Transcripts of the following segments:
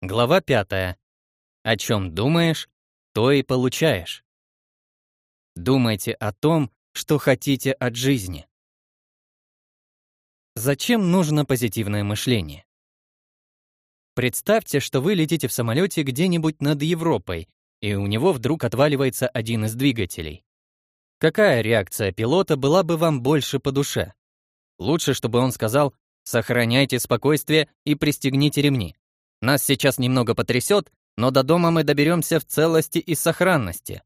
Глава 5. О чем думаешь, то и получаешь. Думайте о том, что хотите от жизни. Зачем нужно позитивное мышление? Представьте, что вы летите в самолете где-нибудь над Европой, и у него вдруг отваливается один из двигателей. Какая реакция пилота была бы вам больше по душе? Лучше, чтобы он сказал «Сохраняйте спокойствие и пристегните ремни». Нас сейчас немного потрясет, но до дома мы доберемся в целости и сохранности.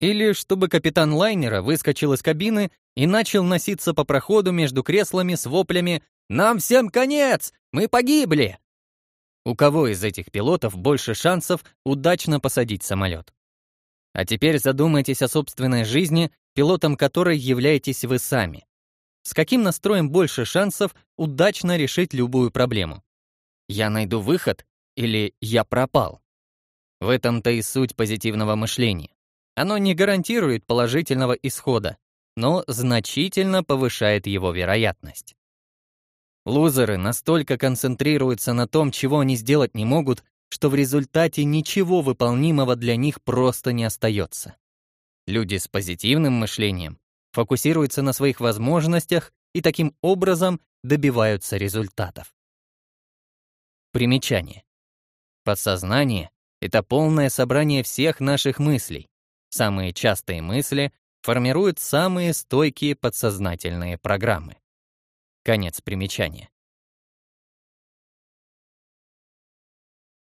Или чтобы капитан лайнера выскочил из кабины и начал носиться по проходу между креслами с воплями «Нам всем конец! Мы погибли!» У кого из этих пилотов больше шансов удачно посадить самолет? А теперь задумайтесь о собственной жизни, пилотом которой являетесь вы сами. С каким настроем больше шансов удачно решить любую проблему? «Я найду выход» или «я пропал». В этом-то и суть позитивного мышления. Оно не гарантирует положительного исхода, но значительно повышает его вероятность. Лузеры настолько концентрируются на том, чего они сделать не могут, что в результате ничего выполнимого для них просто не остается. Люди с позитивным мышлением фокусируются на своих возможностях и таким образом добиваются результатов. Примечание. Подсознание — это полное собрание всех наших мыслей. Самые частые мысли формируют самые стойкие подсознательные программы. Конец примечания.